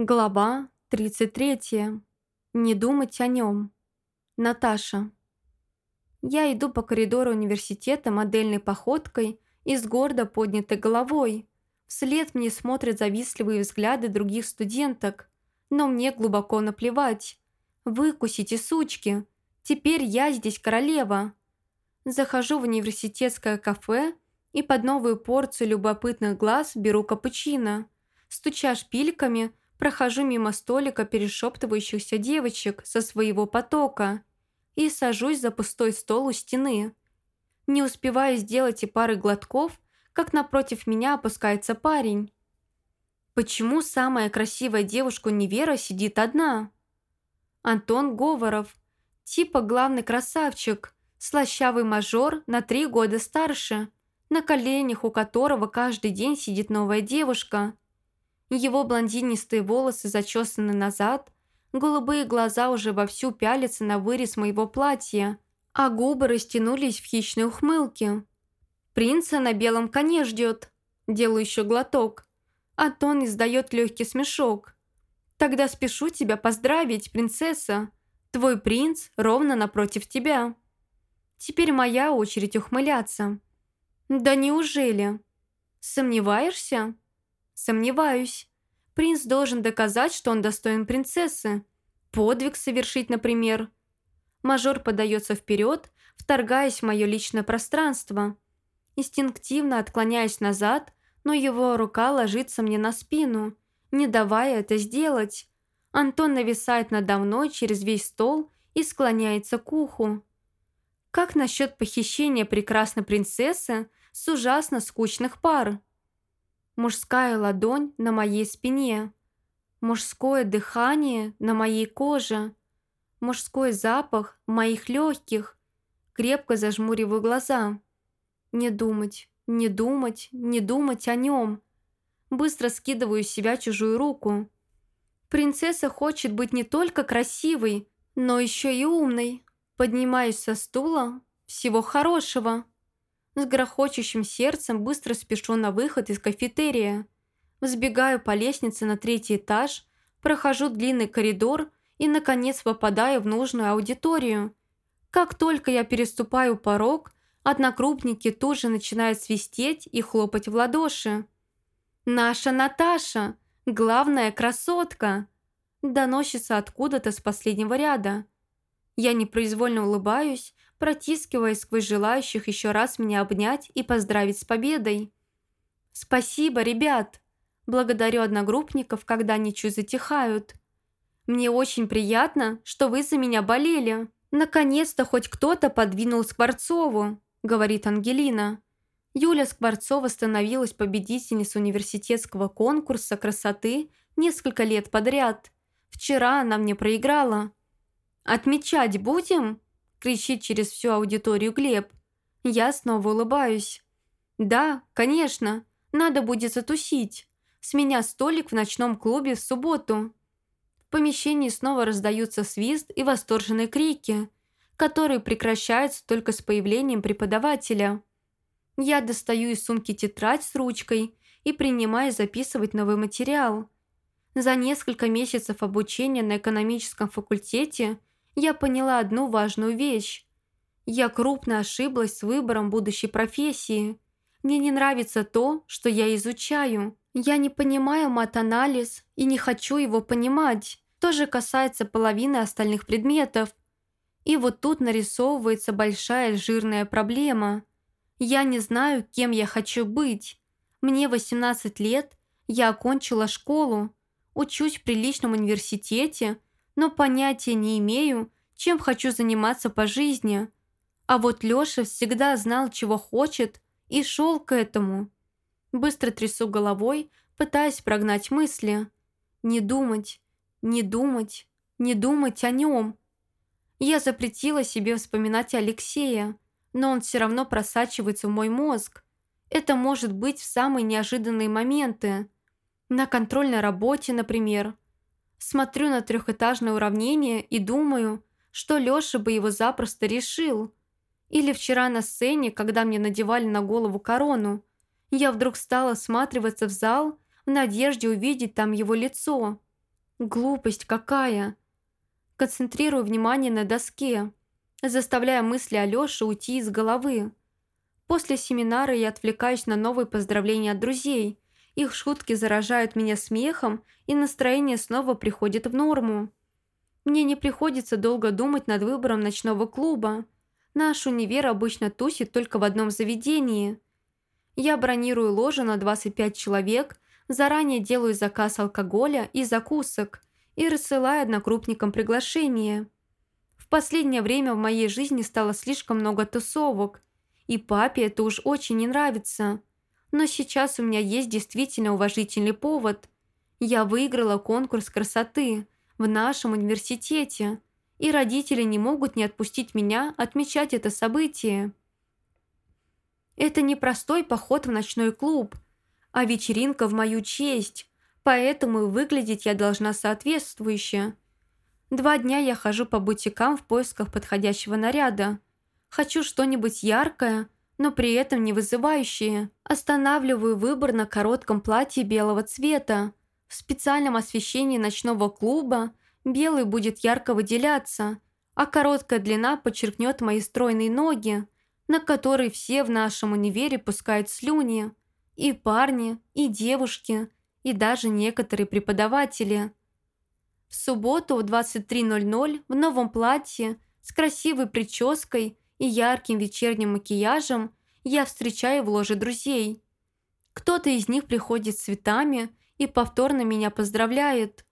Глава 33. Не думать о нем. Наташа. Я иду по коридору университета модельной походкой и с гордо поднятой головой. Вслед мне смотрят завистливые взгляды других студенток, но мне глубоко наплевать. Выкусите, сучки! Теперь я здесь королева. Захожу в университетское кафе и под новую порцию любопытных глаз беру капучино. Стуча шпильками – прохожу мимо столика перешептывающихся девочек со своего потока и сажусь за пустой стол у стены. Не успеваю сделать и пары глотков, как напротив меня опускается парень. Почему самая красивая девушка универа сидит одна? Антон Говоров, типа главный красавчик, слащавый мажор на три года старше, на коленях у которого каждый день сидит новая девушка – его блондинистые волосы зачесаны назад, голубые глаза уже вовсю пялятся на вырез моего платья, а губы растянулись в хищной ухмылке. «Принца на белом коне ждет», делаю еще глоток. Антон издает легкий смешок. «Тогда спешу тебя поздравить, принцесса. Твой принц ровно напротив тебя». Теперь моя очередь ухмыляться. «Да неужели?» «Сомневаешься?» Сомневаюсь. Принц должен доказать, что он достоин принцессы. Подвиг совершить, например. Мажор подается вперед, вторгаясь в мое личное пространство. Инстинктивно отклоняясь назад, но его рука ложится мне на спину, не давая это сделать. Антон нависает надо мной через весь стол и склоняется к уху. Как насчет похищения прекрасной принцессы с ужасно скучных пар? Мужская ладонь на моей спине, мужское дыхание на моей коже, мужской запах моих легких. Крепко зажмуриваю глаза. Не думать, не думать, не думать о нем. Быстро скидываю с себя чужую руку. Принцесса хочет быть не только красивой, но еще и умной. Поднимаюсь со стула. Всего хорошего. С грохочущим сердцем быстро спешу на выход из кафетерия. Взбегаю по лестнице на третий этаж, прохожу длинный коридор и, наконец, попадаю в нужную аудиторию. Как только я переступаю порог, однокрупники тут же начинают свистеть и хлопать в ладоши. «Наша Наташа! Главная красотка!» Доносится откуда-то с последнего ряда. Я непроизвольно улыбаюсь, протискиваясь сквозь желающих еще раз меня обнять и поздравить с победой. «Спасибо, ребят!» Благодарю одногруппников, когда они чуть затихают. «Мне очень приятно, что вы за меня болели. Наконец-то хоть кто-то подвинул Скворцову», — говорит Ангелина. Юля Скворцова становилась победительницей университетского конкурса красоты несколько лет подряд. Вчера она мне проиграла. «Отмечать будем?» – кричит через всю аудиторию Глеб. Я снова улыбаюсь. «Да, конечно, надо будет затусить. С меня столик в ночном клубе в субботу». В помещении снова раздаются свист и восторженные крики, которые прекращаются только с появлением преподавателя. Я достаю из сумки тетрадь с ручкой и принимаю записывать новый материал. За несколько месяцев обучения на экономическом факультете я поняла одну важную вещь. Я крупно ошиблась с выбором будущей профессии. Мне не нравится то, что я изучаю. Я не понимаю мат-анализ и не хочу его понимать. То же касается половины остальных предметов. И вот тут нарисовывается большая жирная проблема. Я не знаю, кем я хочу быть. Мне 18 лет, я окончила школу, учусь в приличном университете – но понятия не имею, чем хочу заниматься по жизни. А вот Лёша всегда знал, чего хочет, и шел к этому. Быстро трясу головой, пытаясь прогнать мысли. Не думать, не думать, не думать о нем. Я запретила себе вспоминать Алексея, но он все равно просачивается в мой мозг. Это может быть в самые неожиданные моменты. На контрольной работе, например – Смотрю на трехэтажное уравнение и думаю, что Лёша бы его запросто решил. Или вчера на сцене, когда мне надевали на голову корону, я вдруг стала осматриваться в зал в надежде увидеть там его лицо. Глупость какая! Концентрирую внимание на доске, заставляя мысли Алёши уйти из головы. После семинара я отвлекаюсь на новые поздравления от друзей. Их шутки заражают меня смехом, и настроение снова приходит в норму. Мне не приходится долго думать над выбором ночного клуба. Наш универ обычно тусит только в одном заведении. Я бронирую ложу на 25 человек, заранее делаю заказ алкоголя и закусок и рассылаю однокрупникам приглашение. В последнее время в моей жизни стало слишком много тусовок, и папе это уж очень не нравится. Но сейчас у меня есть действительно уважительный повод. Я выиграла конкурс красоты – в нашем университете, и родители не могут не отпустить меня отмечать это событие. Это не простой поход в ночной клуб, а вечеринка в мою честь, поэтому выглядеть я должна соответствующе. Два дня я хожу по бутикам в поисках подходящего наряда. Хочу что-нибудь яркое, но при этом не вызывающее. Останавливаю выбор на коротком платье белого цвета, в специальном освещении ночного клуба белый будет ярко выделяться, а короткая длина подчеркнет мои стройные ноги, на которые все в нашем универе пускают слюни. И парни, и девушки, и даже некоторые преподаватели. В субботу в 23.00 в новом платье с красивой прической и ярким вечерним макияжем я встречаю в ложе друзей. Кто-то из них приходит с цветами и повторно меня поздравляет.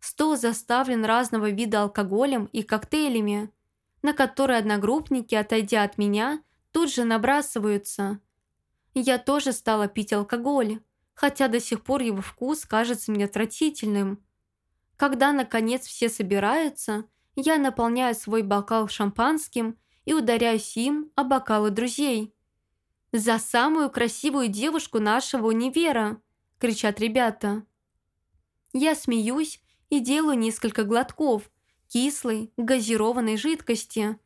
Стол заставлен разного вида алкоголем и коктейлями, на которые одногруппники, отойдя от меня, тут же набрасываются. Я тоже стала пить алкоголь, хотя до сих пор его вкус кажется мне отвратительным. Когда, наконец, все собираются, я наполняю свой бокал шампанским и ударяюсь им о бокалы друзей. «За самую красивую девушку нашего универа!» кричат ребята. Я смеюсь и делаю несколько глотков кислой, газированной жидкости.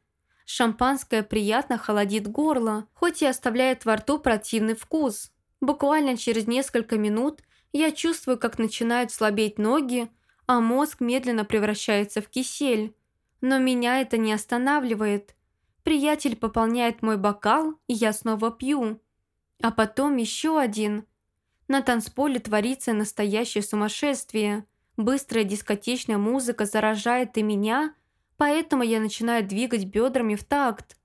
Шампанское приятно холодит горло, хоть и оставляет во рту противный вкус. Буквально через несколько минут я чувствую, как начинают слабеть ноги, а мозг медленно превращается в кисель. Но меня это не останавливает. Приятель пополняет мой бокал, и я снова пью. А потом еще один – на танцполе творится настоящее сумасшествие. Быстрая дискотечная музыка заражает и меня, поэтому я начинаю двигать бедрами в такт.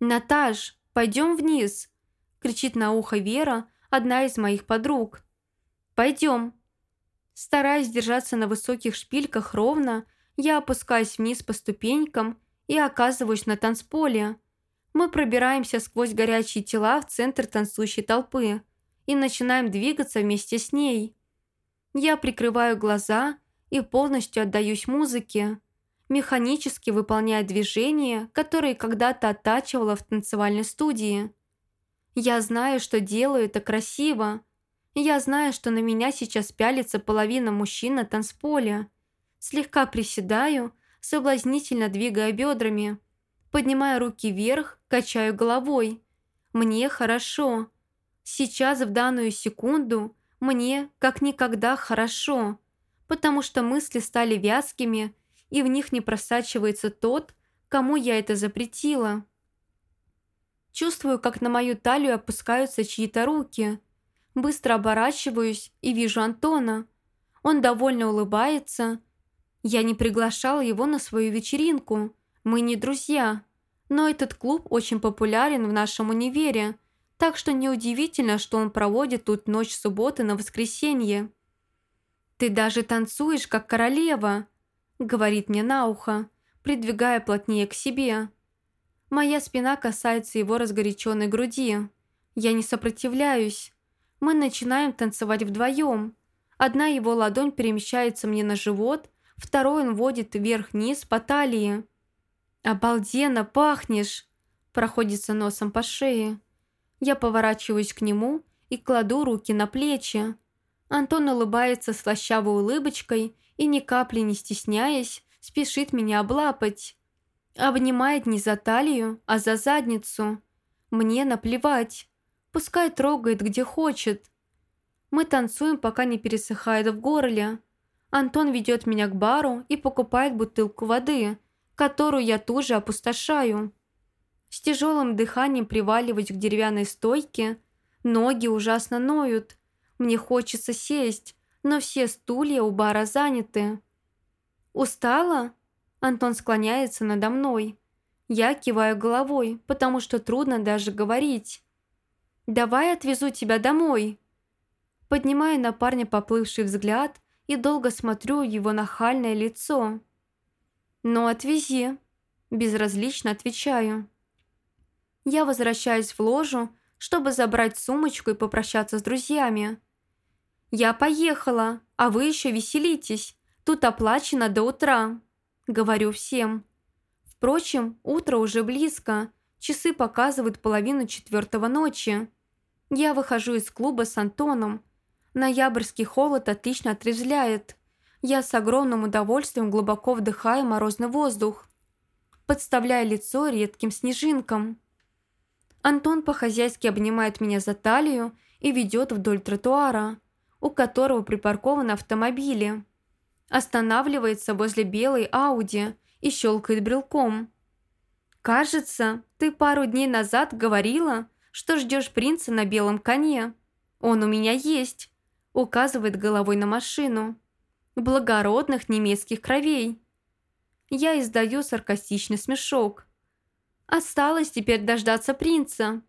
«Наташ, пойдем вниз!» – кричит на ухо Вера, одна из моих подруг. «Пойдем!» Стараясь держаться на высоких шпильках ровно, я опускаюсь вниз по ступенькам и оказываюсь на танцполе. Мы пробираемся сквозь горячие тела в центр танцующей толпы и начинаем двигаться вместе с ней. Я прикрываю глаза и полностью отдаюсь музыке, механически выполняя движения, которые когда-то оттачивала в танцевальной студии. Я знаю, что делаю это красиво. Я знаю, что на меня сейчас пялится половина мужчин на танцполе. Слегка приседаю, соблазнительно двигая бедрами. Поднимаю руки вверх, качаю головой. Мне хорошо. Сейчас, в данную секунду, мне как никогда хорошо, потому что мысли стали вязкими, и в них не просачивается тот, кому я это запретила. Чувствую, как на мою талию опускаются чьи-то руки. Быстро оборачиваюсь и вижу Антона. Он довольно улыбается. Я не приглашала его на свою вечеринку. Мы не друзья. Но этот клуб очень популярен в нашем универе – так что неудивительно, что он проводит тут ночь субботы на воскресенье. «Ты даже танцуешь, как королева», — говорит мне на ухо, придвигая плотнее к себе. Моя спина касается его разгоряченной груди. Я не сопротивляюсь. Мы начинаем танцевать вдвоем. Одна его ладонь перемещается мне на живот, второй он водит вверх-вниз по талии. «Обалденно пахнешь!» проходится носом по шее. Я поворачиваюсь к нему и кладу руки на плечи. Антон улыбается слащавой улыбочкой и, ни капли не стесняясь, спешит меня облапать. Обнимает не за талию, а за задницу. Мне наплевать. Пускай трогает, где хочет. Мы танцуем, пока не пересыхает в горле. Антон ведет меня к бару и покупает бутылку воды, которую я тут же опустошаю. С тяжелым дыханием приваливаюсь к деревянной стойке, ноги ужасно ноют. Мне хочется сесть, но все стулья у бара заняты. «Устала?» Антон склоняется надо мной. Я киваю головой, потому что трудно даже говорить. «Давай отвезу тебя домой». Поднимаю на парня поплывший взгляд и долго смотрю его нахальное лицо. «Ну, отвези», – безразлично отвечаю. Я возвращаюсь в ложу, чтобы забрать сумочку и попрощаться с друзьями. «Я поехала, а вы еще веселитесь. Тут оплачено до утра», – говорю всем. Впрочем, утро уже близко, часы показывают половину четвертого ночи. Я выхожу из клуба с Антоном. Ноябрьский холод отлично отрезвляет. Я с огромным удовольствием глубоко вдыхаю морозный воздух, подставляя лицо редким снежинкам. Антон по-хозяйски обнимает меня за талию и ведет вдоль тротуара, у которого припаркованы автомобили. Останавливается возле белой Ауди и щелкает брелком. «Кажется, ты пару дней назад говорила, что ждешь принца на белом коне. Он у меня есть», указывает головой на машину. «Благородных немецких кровей». Я издаю саркастичный смешок. Осталось теперь дождаться принца.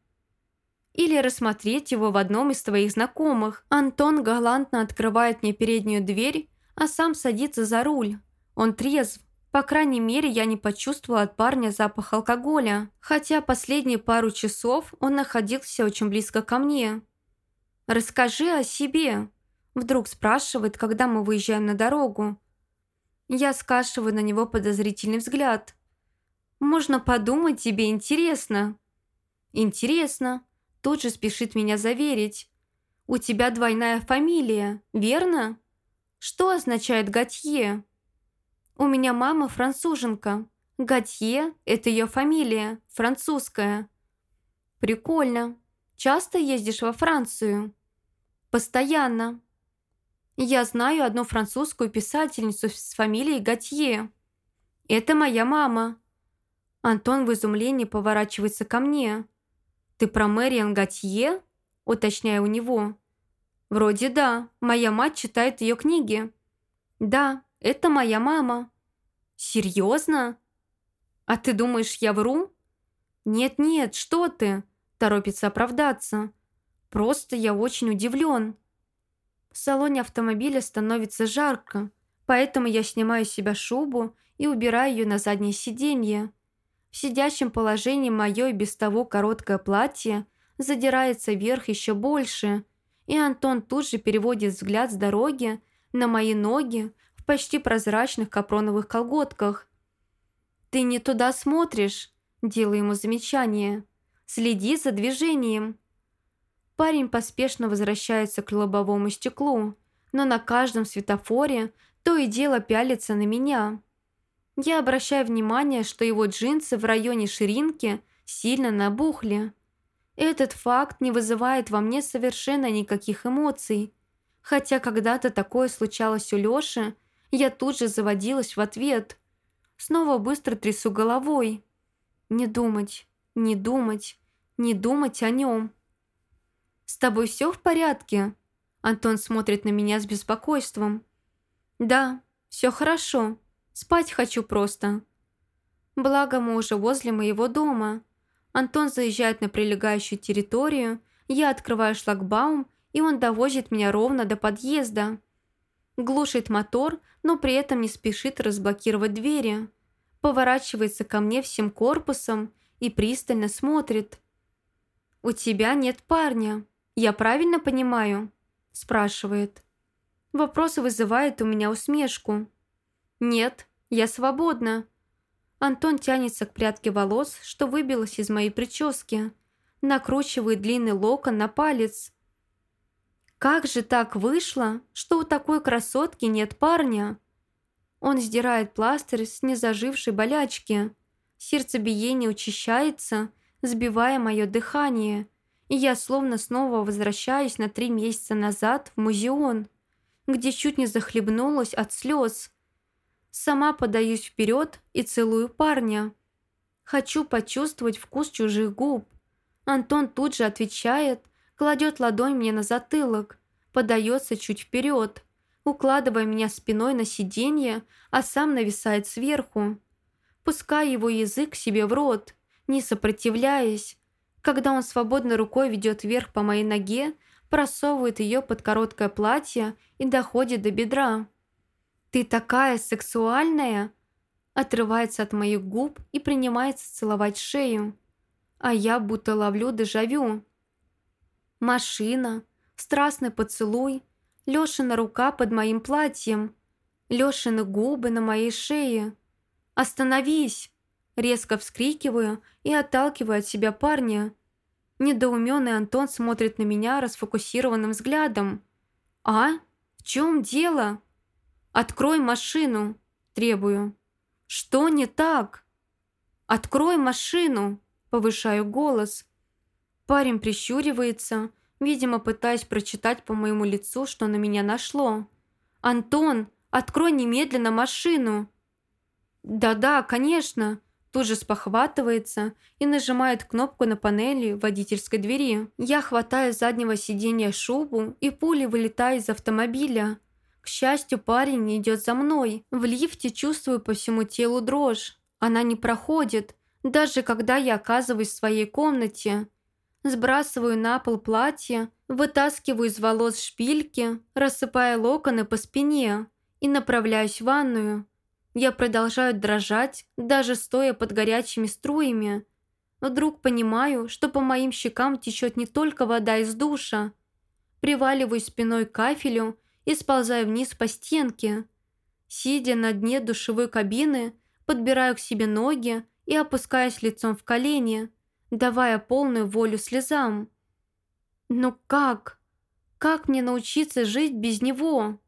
Или рассмотреть его в одном из твоих знакомых. Антон галантно открывает мне переднюю дверь, а сам садится за руль. Он трезв. По крайней мере, я не почувствовала от парня запах алкоголя, хотя последние пару часов он находился очень близко ко мне. «Расскажи о себе», – вдруг спрашивает, когда мы выезжаем на дорогу. Я скашиваю на него подозрительный взгляд – можно подумать, тебе интересно». «Интересно», – тут же спешит меня заверить. «У тебя двойная фамилия, верно?» «Что означает Готье?» «У меня мама француженка. Готье – это ее фамилия, французская». «Прикольно. Часто ездишь во Францию?» «Постоянно». «Я знаю одну французскую писательницу с фамилией Готье. Это моя мама. Антон в изумлении поворачивается ко мне. «Ты про Мэриан Готье?» – уточняю у него. «Вроде да. Моя мать читает ее книги». «Да, это моя мама». «Серьезно? А ты думаешь, я вру?» «Нет-нет, что ты?» – торопится оправдаться. «Просто я очень удивлен». В салоне автомобиля становится жарко, поэтому я снимаю с себя шубу и убираю ее на заднее сиденье. В сидящем положении мое и без того короткое платье задирается вверх еще больше, и Антон тут же переводит взгляд с дороги на мои ноги в почти прозрачных капроновых колготках. «Ты не туда смотришь», – делаю ему замечание. «Следи за движением». Парень поспешно возвращается к лобовому стеклу, но на каждом светофоре то и дело пялится на меня. Я обращаю внимание, что его джинсы в районе ширинки сильно набухли. Этот факт не вызывает во мне совершенно никаких эмоций. Хотя когда-то такое случалось у Лёши, я тут же заводилась в ответ. Снова быстро трясу головой. Не думать, не думать, не думать о нем. «С тобой все в порядке?» Антон смотрит на меня с беспокойством. «Да, все хорошо», Спать хочу просто. Благо мы уже возле моего дома. Антон заезжает на прилегающую территорию, я открываю шлагбаум, и он довозит меня ровно до подъезда. Глушит мотор, но при этом не спешит разблокировать двери. Поворачивается ко мне всем корпусом и пристально смотрит. «У тебя нет парня. Я правильно понимаю?» спрашивает. Вопрос вызывает у меня усмешку. «Нет, я свободна». Антон тянется к прядке волос, что выбилось из моей прически. Накручивает длинный локон на палец. «Как же так вышло, что у такой красотки нет парня?» Он сдирает пластырь с незажившей болячки. Сердцебиение учащается, сбивая мое дыхание, и я словно снова возвращаюсь на три месяца назад в музеон где чуть не захлебнулась от слез. Сама подаюсь вперед и целую парня. Хочу почувствовать вкус чужих губ. Антон тут же отвечает, кладет ладонь мне на затылок, подается чуть вперед, укладывая меня спиной на сиденье, а сам нависает сверху. Пускай его язык себе в рот, не сопротивляясь. Когда он свободной рукой ведет вверх по моей ноге, просовывает ее под короткое платье и доходит до бедра. «Ты такая сексуальная!» Отрывается от моих губ и принимается целовать шею. А я будто ловлю дежавю. Машина, страстный поцелуй, Лешина рука под моим платьем, Лешины губы на моей шее. «Остановись!» Резко вскрикиваю и отталкиваю от себя парня. Недоуменный Антон смотрит на меня расфокусированным взглядом. «А? В чем дело?» «Открой машину!» – требую. «Что не так?» «Открой машину!» – повышаю голос. Парень прищуривается, видимо, пытаясь прочитать по моему лицу, что на меня нашло. «Антон, открой немедленно машину!» «Да-да, конечно!» Тут же спохватывается и нажимает кнопку на панели водительской двери. Я хватаю с заднего сиденья шубу и пулей вылетаю из автомобиля. К счастью, парень не идет за мной. В лифте чувствую по всему телу дрожь. Она не проходит, даже когда я оказываюсь в своей комнате. Сбрасываю на пол платье, вытаскиваю из волос шпильки, рассыпая локоны по спине и направляюсь в ванную. Я продолжаю дрожать, даже стоя под горячими струями. Вдруг понимаю, что по моим щекам течет не только вода из душа. Приваливаюсь спиной к кафелю и сползаю вниз по стенке. Сидя на дне душевой кабины, подбираю к себе ноги и опускаюсь лицом в колени, давая полную волю слезам. Но как? Как мне научиться жить без него?»